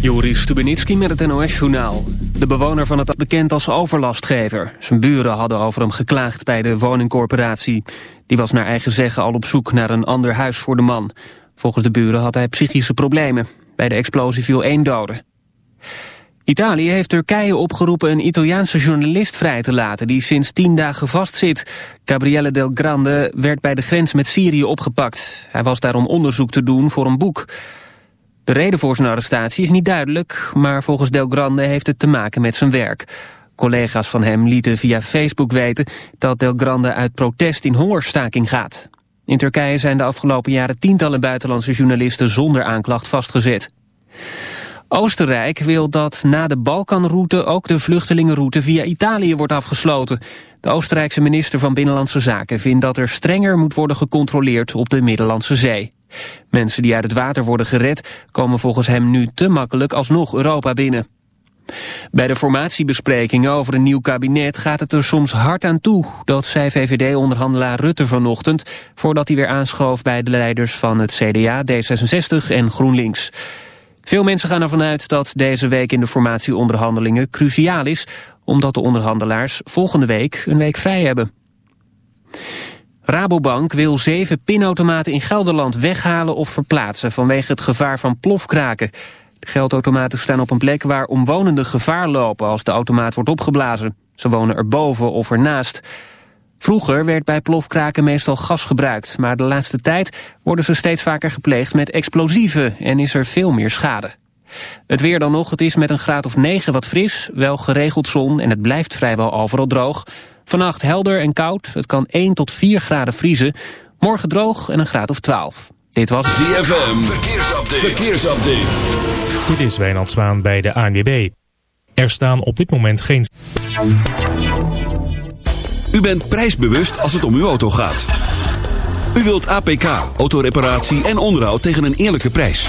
Joris Stubenitski met het NOS-journaal. De bewoner van het bekend als overlastgever. Zijn buren hadden over hem geklaagd bij de woningcorporatie. Die was naar eigen zeggen al op zoek naar een ander huis voor de man. Volgens de buren had hij psychische problemen. Bij de explosie viel één dode. Italië heeft Turkije opgeroepen een Italiaanse journalist vrij te laten... die sinds tien dagen vastzit. Gabriele Del Grande werd bij de grens met Syrië opgepakt. Hij was daar om onderzoek te doen voor een boek... De reden voor zijn arrestatie is niet duidelijk, maar volgens Del Grande heeft het te maken met zijn werk. Collega's van hem lieten via Facebook weten dat Del Grande uit protest in hongerstaking gaat. In Turkije zijn de afgelopen jaren tientallen buitenlandse journalisten zonder aanklacht vastgezet. Oostenrijk wil dat na de Balkanroute ook de vluchtelingenroute via Italië wordt afgesloten. De Oostenrijkse minister van Binnenlandse Zaken vindt dat er strenger moet worden gecontroleerd op de Middellandse Zee. Mensen die uit het water worden gered komen volgens hem nu te makkelijk alsnog Europa binnen. Bij de formatiebesprekingen over een nieuw kabinet gaat het er soms hard aan toe. Dat zei VVD-onderhandelaar Rutte vanochtend... voordat hij weer aanschoof bij de leiders van het CDA, D66 en GroenLinks. Veel mensen gaan ervan uit dat deze week in de formatieonderhandelingen cruciaal is... omdat de onderhandelaars volgende week een week vrij hebben. Rabobank wil zeven pinautomaten in Gelderland weghalen of verplaatsen vanwege het gevaar van plofkraken. De geldautomaten staan op een plek waar omwonenden gevaar lopen als de automaat wordt opgeblazen. Ze wonen erboven of ernaast. Vroeger werd bij plofkraken meestal gas gebruikt, maar de laatste tijd worden ze steeds vaker gepleegd met explosieven en is er veel meer schade. Het weer dan nog, het is met een graad of 9 wat fris, wel geregeld zon en het blijft vrijwel overal droog. Vannacht helder en koud. Het kan 1 tot 4 graden vriezen. Morgen droog en een graad of 12. Dit was ZFM. Verkeersupdate. Verkeersupdate. Dit is Wijnand Zwaan bij de ANWB. Er staan op dit moment geen... U bent prijsbewust als het om uw auto gaat. U wilt APK, autoreparatie en onderhoud tegen een eerlijke prijs.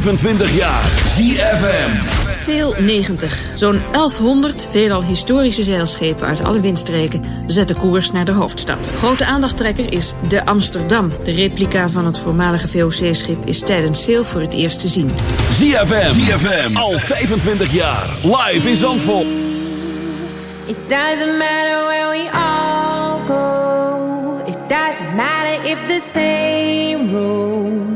25 jaar. ZFM. Sail 90. Zo'n 1100 veelal historische zeilschepen uit alle windstreken zetten koers naar de hoofdstad. Grote aandachttrekker is de Amsterdam. De replica van het voormalige VOC-schip is tijdens Sail voor het eerst te zien. ZFM. ZFM. Al 25 jaar. Live in Zandvoort. It doesn't matter where we all go. It doesn't matter if the same road.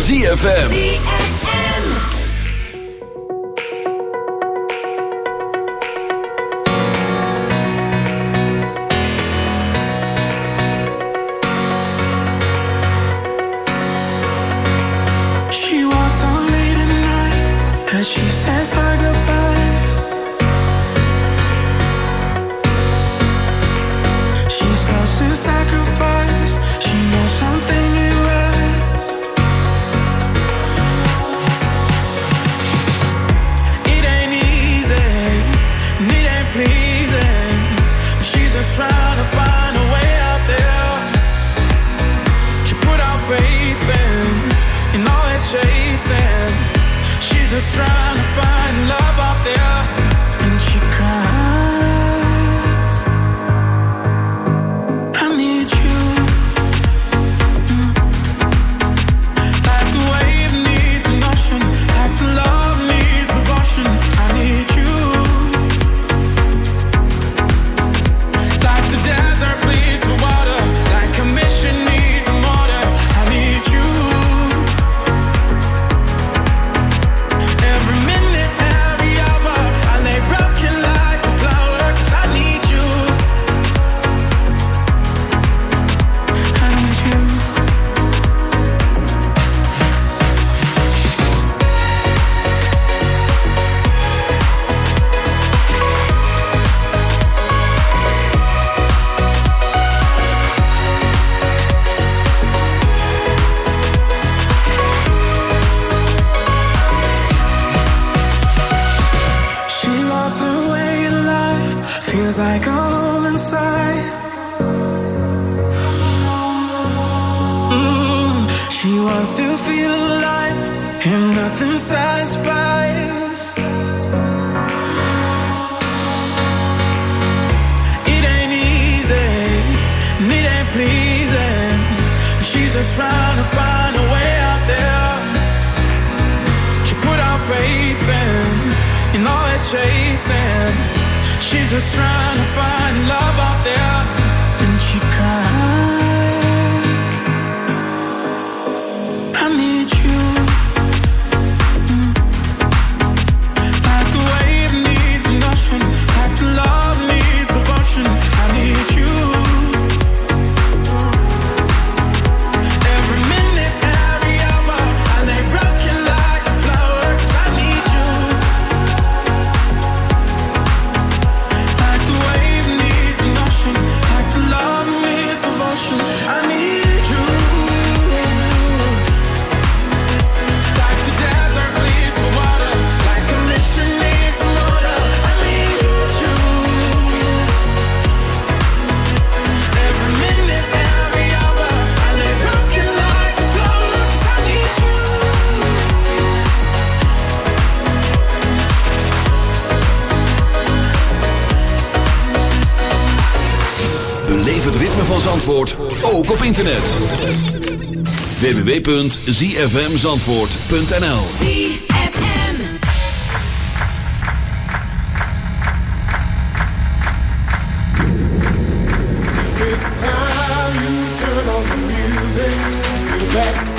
ZFM. Zandvoort ook op internet. www.zfmzandvoort.nl ZFM It's.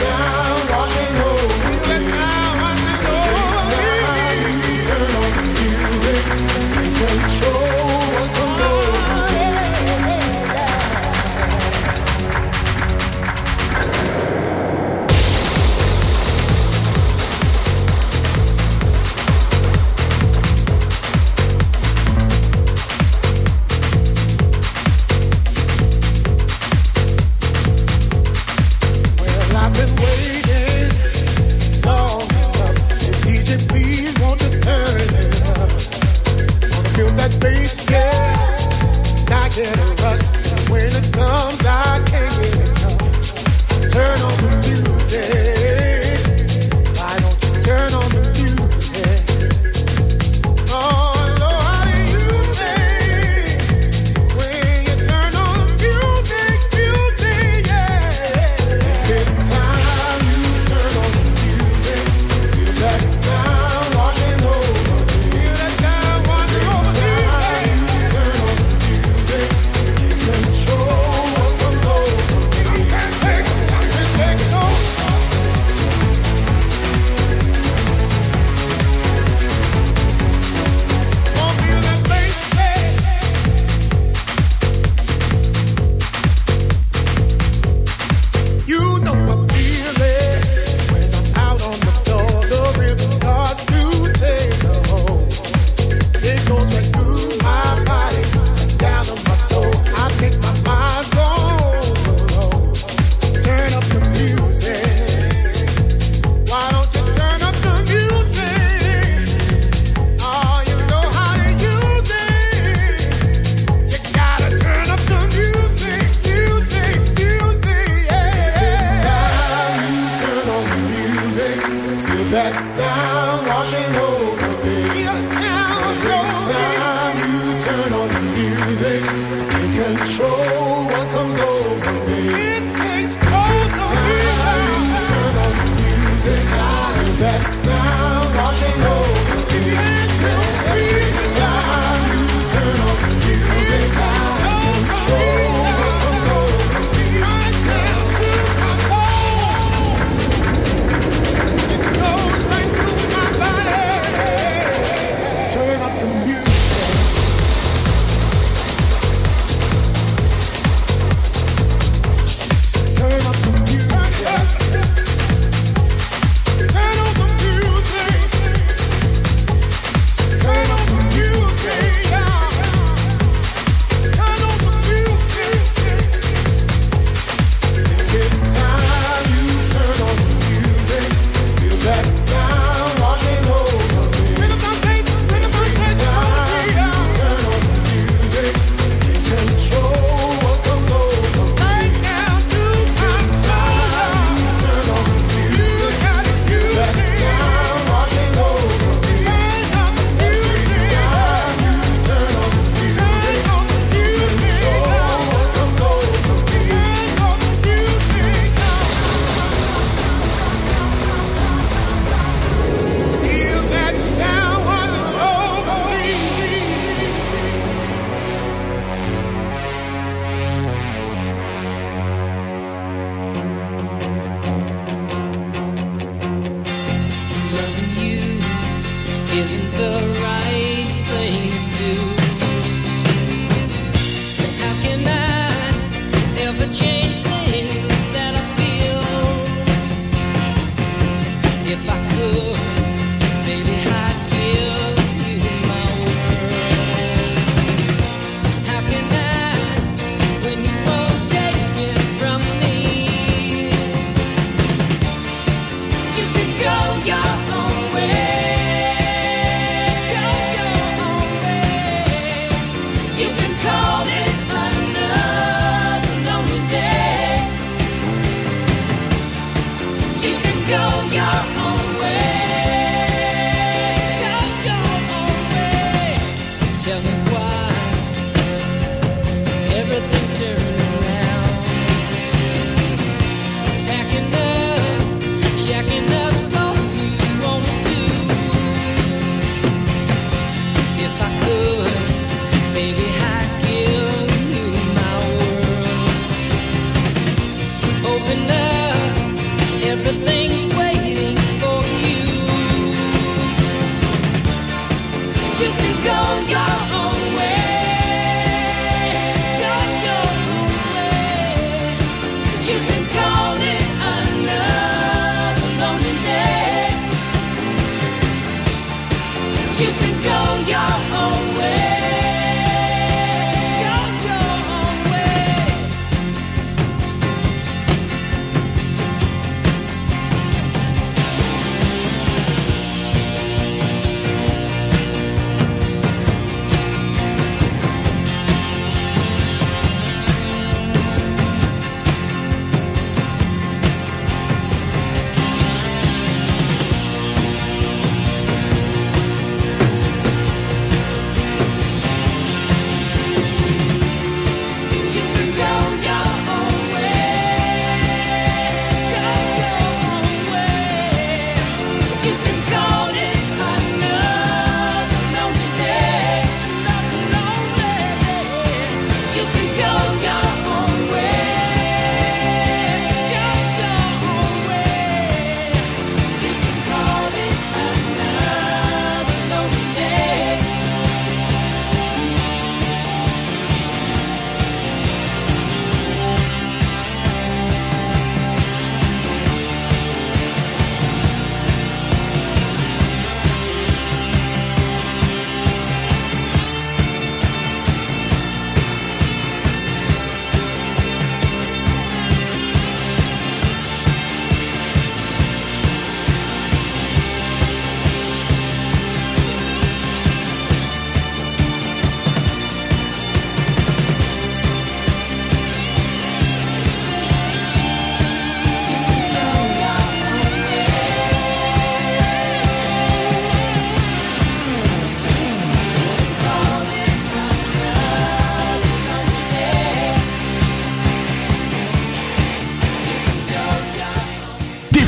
Go.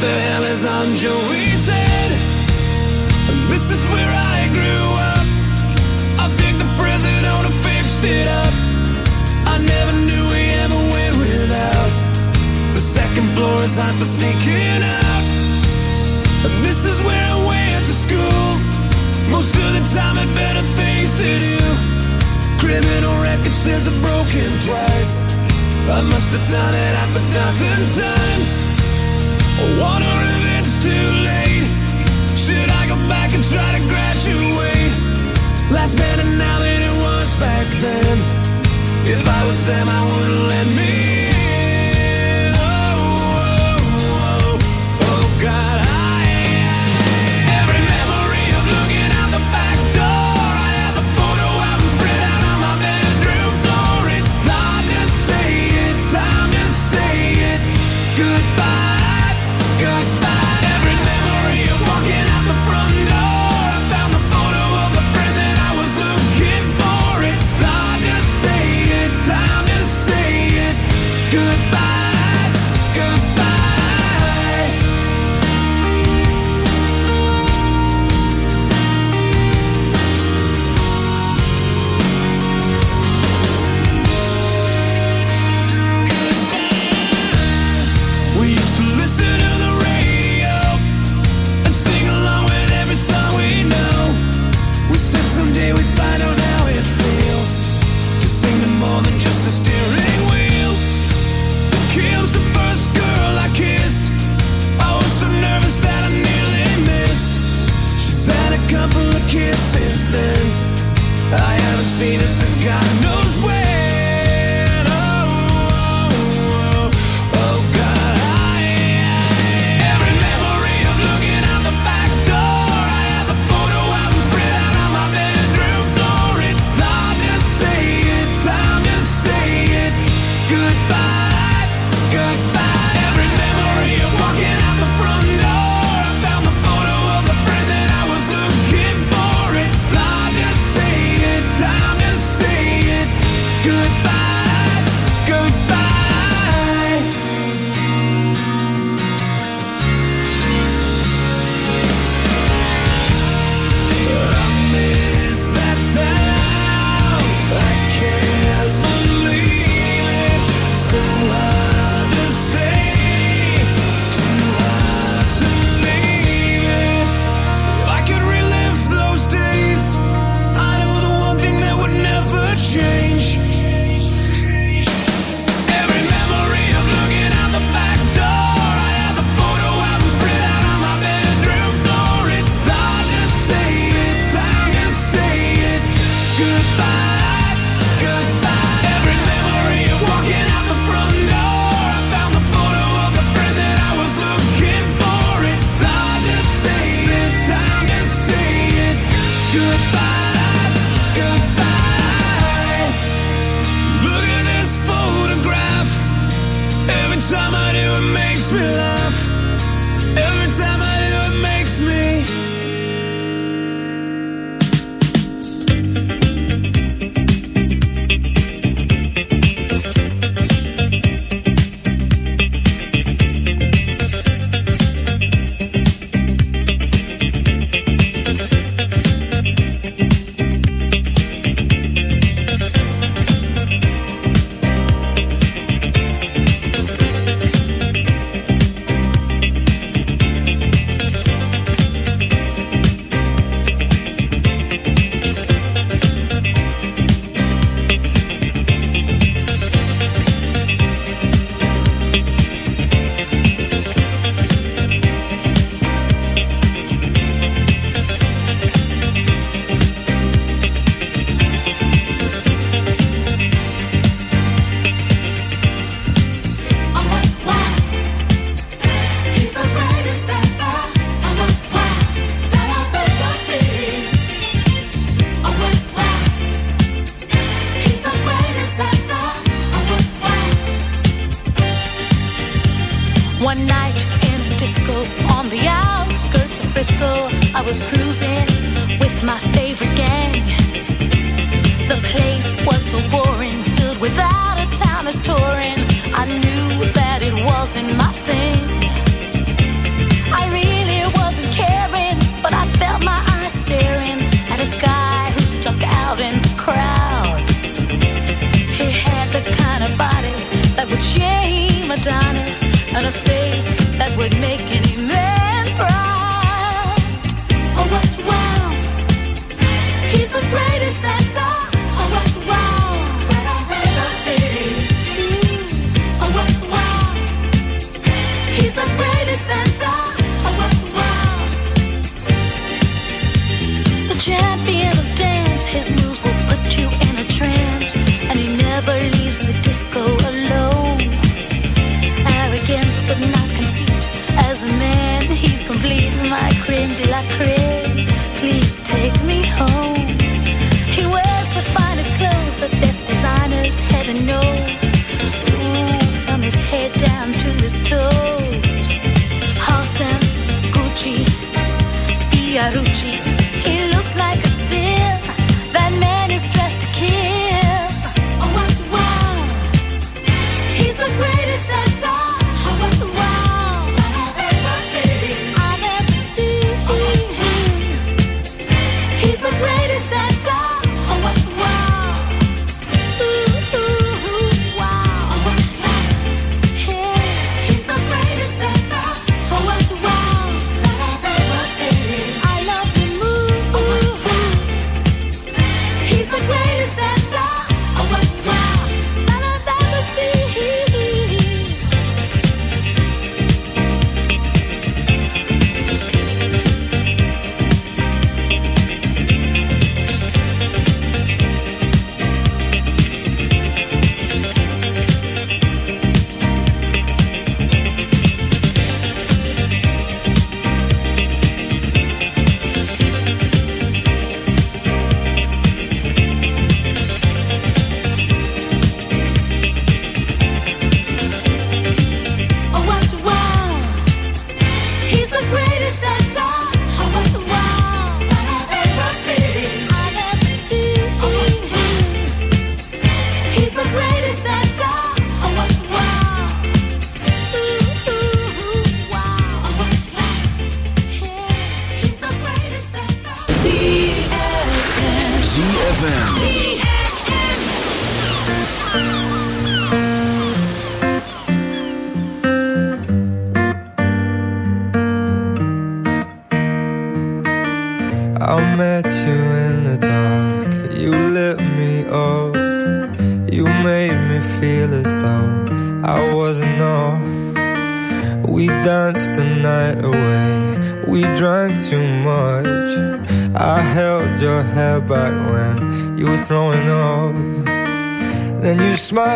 The hell is on Joey's head? This is where I grew up. I think the president have fixed it up. I never knew we ever went without. The second floor is hot for sneaking out. And this is where I went to school. Most of the time had better things to do. Criminal record says I've broken twice. I must have done it half a dozen times. Them, I go back and try to graduate? Last man and now it was back then. If I was there I wouldn't let me See, this has got no ZFM.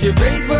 je weet wat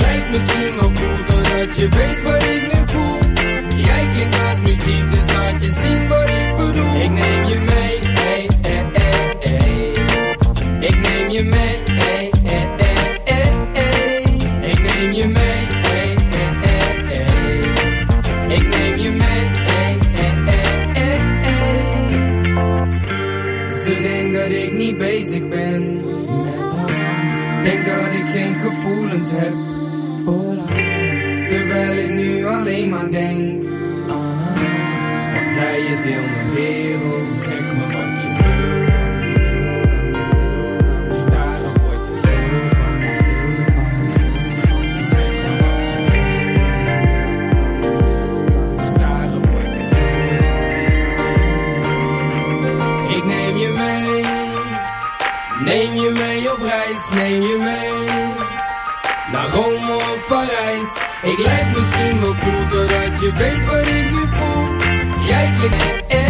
Ik lijk misschien wel cool doordat je weet wat ik nu voel. Jij klinkt als muziek, dus laat je zien wat ik bedoel. Ik neem je mee, ey, ey, ey, ey. Ik neem je mee, ey, ey, ey, ey, ey. Ik neem je mee, ey, ey, ey, ey. Ik neem je mee, ey, ey, ey, ey, ey. Ze denkt dat ik niet bezig ben. Denk dat ik geen gevoelens heb voor. Terwijl ik nu alleen maar denk aan. Want zij is heel mijn wereld. Zeg me wat je dan. Staren word je stil stil van, van. Zeg me wat je dan. Staren word je stil. Ik neem je mee. Neem je mee op reis, neem je mee. Ik lijk misschien wel cool doordat je weet wat ik nu voel. Jij klinkt eh,